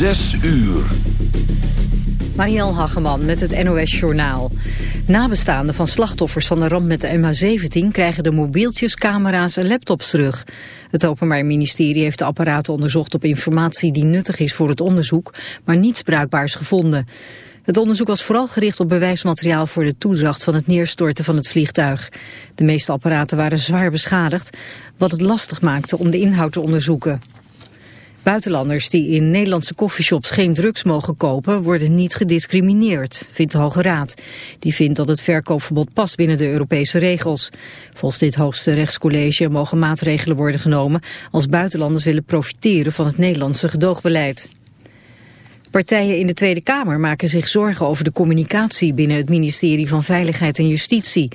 Zes uur. Marielle Hageman met het NOS Journaal. Nabestaanden van slachtoffers van de ramp met de MH17 krijgen de mobieltjes, camera's en laptops terug. Het Openbaar Ministerie heeft de apparaten onderzocht op informatie die nuttig is voor het onderzoek, maar niets bruikbaars gevonden. Het onderzoek was vooral gericht op bewijsmateriaal voor de toedracht van het neerstorten van het vliegtuig. De meeste apparaten waren zwaar beschadigd, wat het lastig maakte om de inhoud te onderzoeken. Buitenlanders die in Nederlandse coffeeshops geen drugs mogen kopen worden niet gediscrimineerd, vindt de Hoge Raad. Die vindt dat het verkoopverbod past binnen de Europese regels. Volgens dit hoogste rechtscollege mogen maatregelen worden genomen als buitenlanders willen profiteren van het Nederlandse gedoogbeleid. Partijen in de Tweede Kamer maken zich zorgen over de communicatie binnen het ministerie van Veiligheid en Justitie.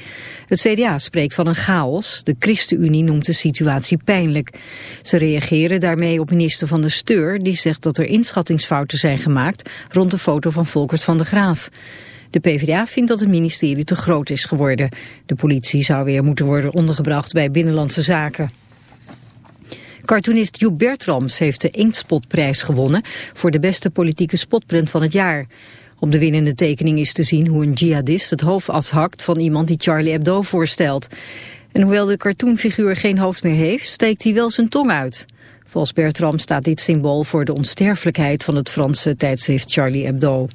Het CDA spreekt van een chaos, de ChristenUnie noemt de situatie pijnlijk. Ze reageren daarmee op minister van de Steur, die zegt dat er inschattingsfouten zijn gemaakt rond de foto van Volkert van de Graaf. De PvdA vindt dat het ministerie te groot is geworden. De politie zou weer moeten worden ondergebracht bij Binnenlandse Zaken. Cartoonist Joep Bertrams heeft de Inktspotprijs gewonnen voor de beste politieke spotprint van het jaar. Op de winnende tekening is te zien hoe een jihadist het hoofd afhakt van iemand die Charlie Hebdo voorstelt. En hoewel de cartoonfiguur geen hoofd meer heeft, steekt hij wel zijn tong uit. Volgens Bertram staat dit symbool voor de onsterfelijkheid van het Franse tijdschrift Charlie Hebdo.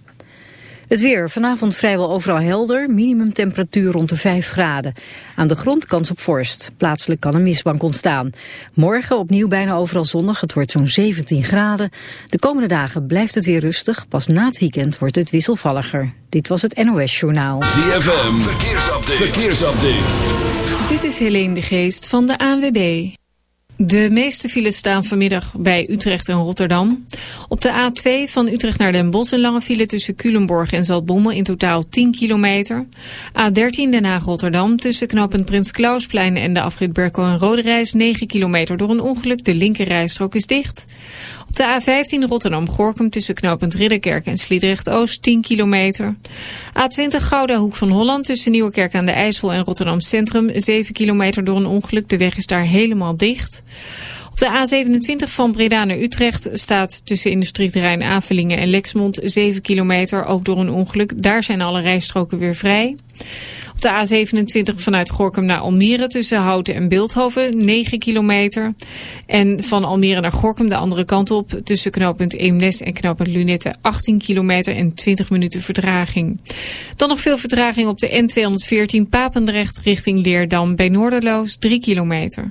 Het weer. Vanavond vrijwel overal helder. Minimumtemperatuur rond de 5 graden. Aan de grond kans op vorst. Plaatselijk kan een mistbank ontstaan. Morgen opnieuw bijna overal zonnig. Het wordt zo'n 17 graden. De komende dagen blijft het weer rustig. Pas na het weekend wordt het wisselvalliger. Dit was het NOS Journaal. ZFM. Verkeersupdate. Verkeersupdate. Dit is Helene de Geest van de ANWB. De meeste files staan vanmiddag bij Utrecht en Rotterdam. Op de A2 van Utrecht naar Den Bosch een lange file tussen Culemborg en Zaltbommel in totaal 10 kilometer. A13 Den Haag-Rotterdam tussen knooppunt Prins Klausplein en de afrit Berkel en Roderijs 9 kilometer door een ongeluk. De linkerrijstrook is dicht. De A15 Rotterdam-Gorkum tussen knooppunt Ridderkerk en Sliedrecht-Oost 10 kilometer. A20 Gouda Hoek van Holland tussen Nieuwekerk aan de IJssel en Rotterdam Centrum 7 kilometer door een ongeluk. De weg is daar helemaal dicht. De A27 van Breda naar Utrecht staat tussen industrieterrein Avelingen en Lexmond 7 kilometer, ook door een ongeluk. Daar zijn alle rijstroken weer vrij. Op de A27 vanuit Gorkum naar Almere tussen Houten en Beeldhoven 9 kilometer. En van Almere naar Gorkum de andere kant op tussen knooppunt Eemnes en knooppunt Lunette 18 kilometer en 20 minuten vertraging. Dan nog veel vertraging op de N214 Papendrecht richting Leerdam bij Noorderloos 3 kilometer.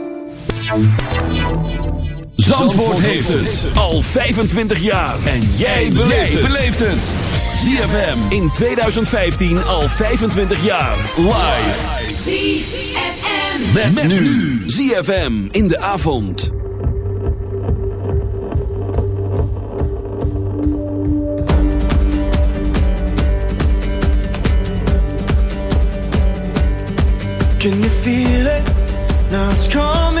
Zandvoort heeft het al 25 jaar. En jij beleeft het. ZFM in 2015 al 25 jaar. Live. ZFM. Met, nu. ZFM in de avond. Can you feel it? Now it's coming.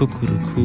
Kukuruku.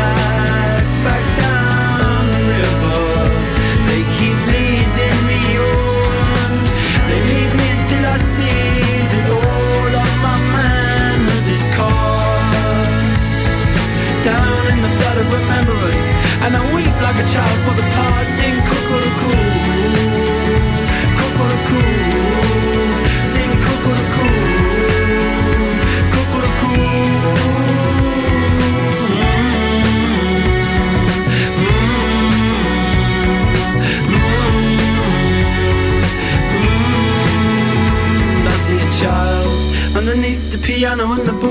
Remembrance And I weep like a child for the past Sing cuckoo-coo Cuckoo-coo Sing Cuckoo-coo child underneath the piano and the the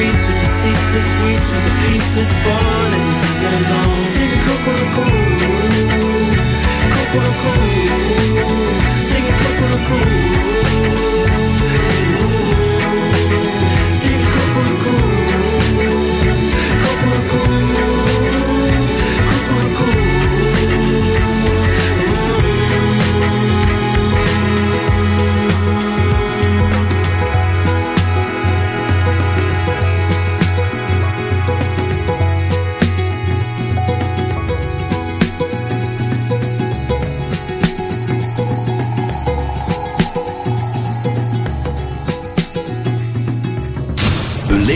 Heart with the ceaseless weeds, with the peaceless bond, and sing along. Sing Kokoroko, Kokoroko, sing Kokoroko.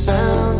sounds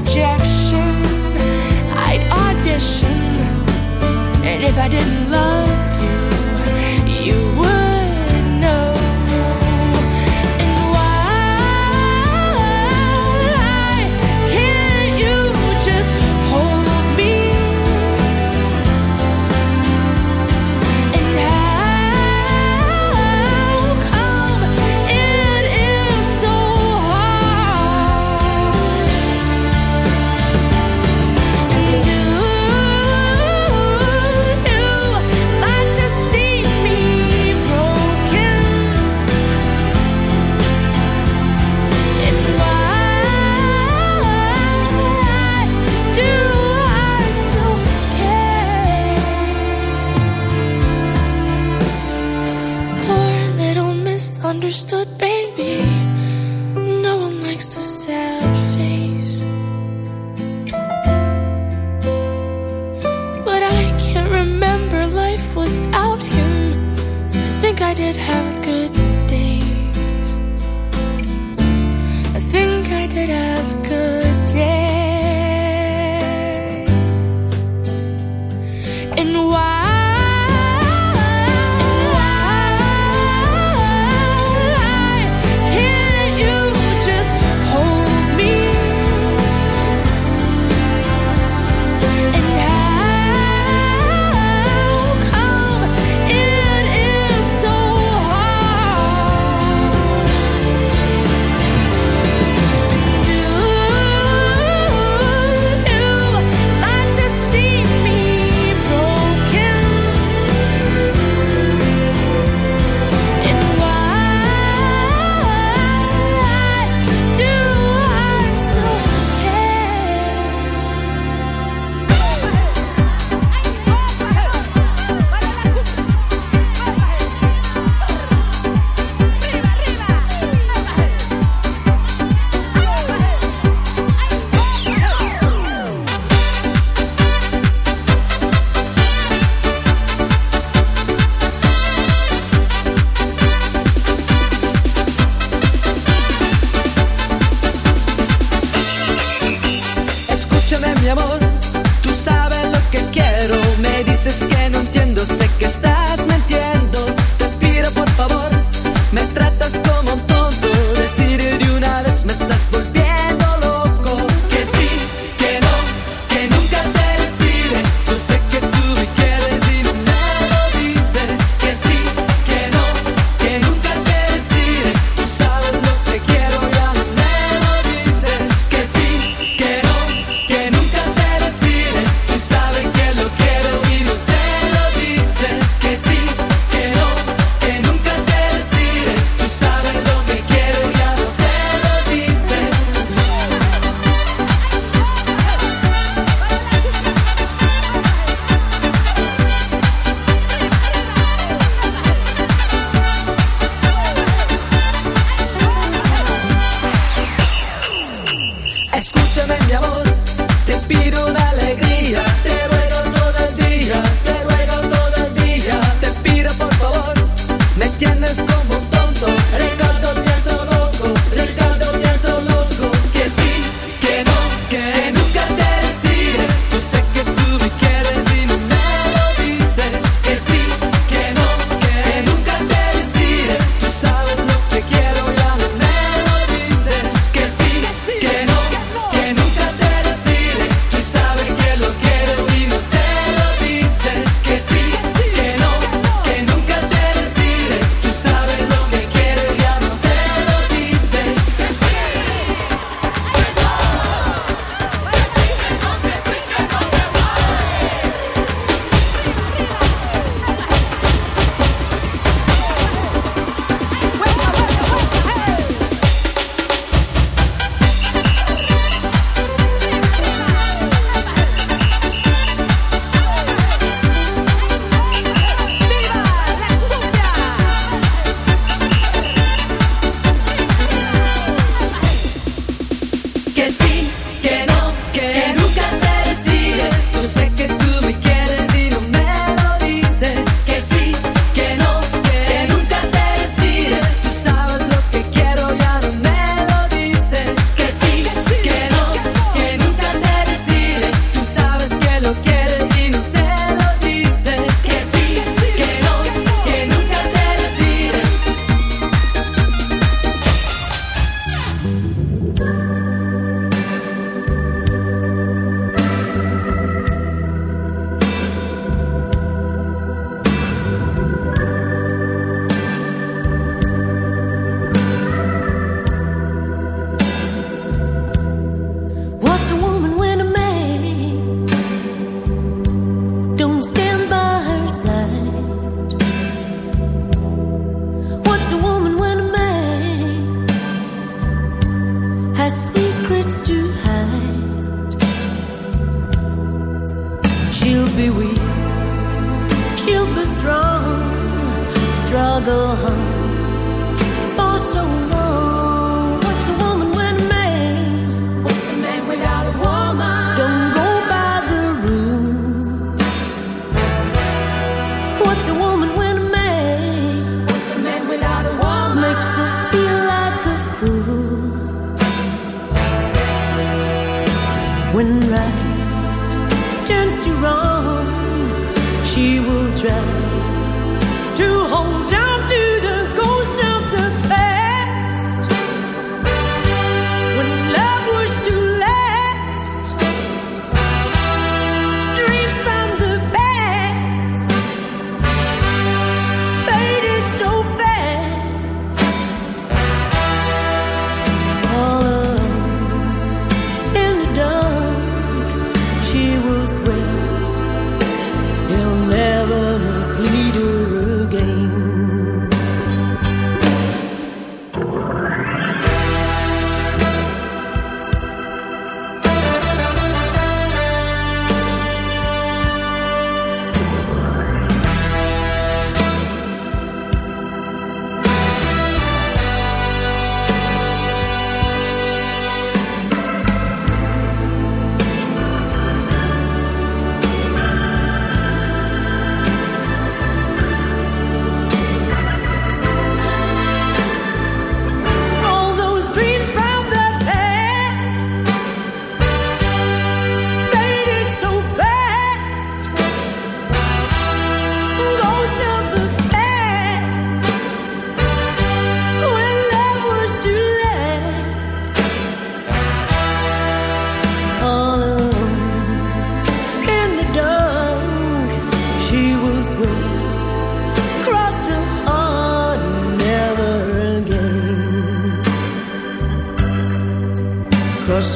rejection, I'd audition. And if I didn't love you, you would.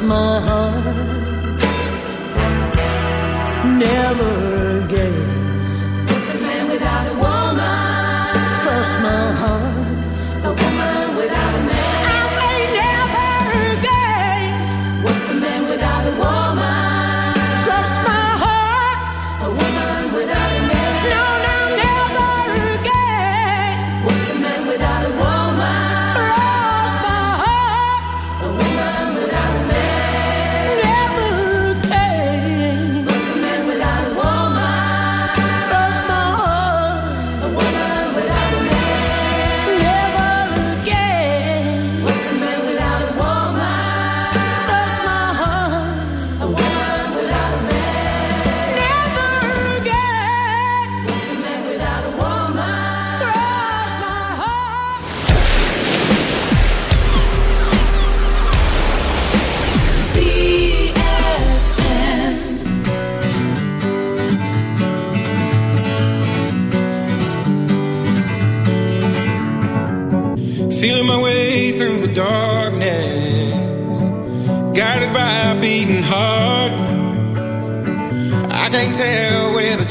My heart, never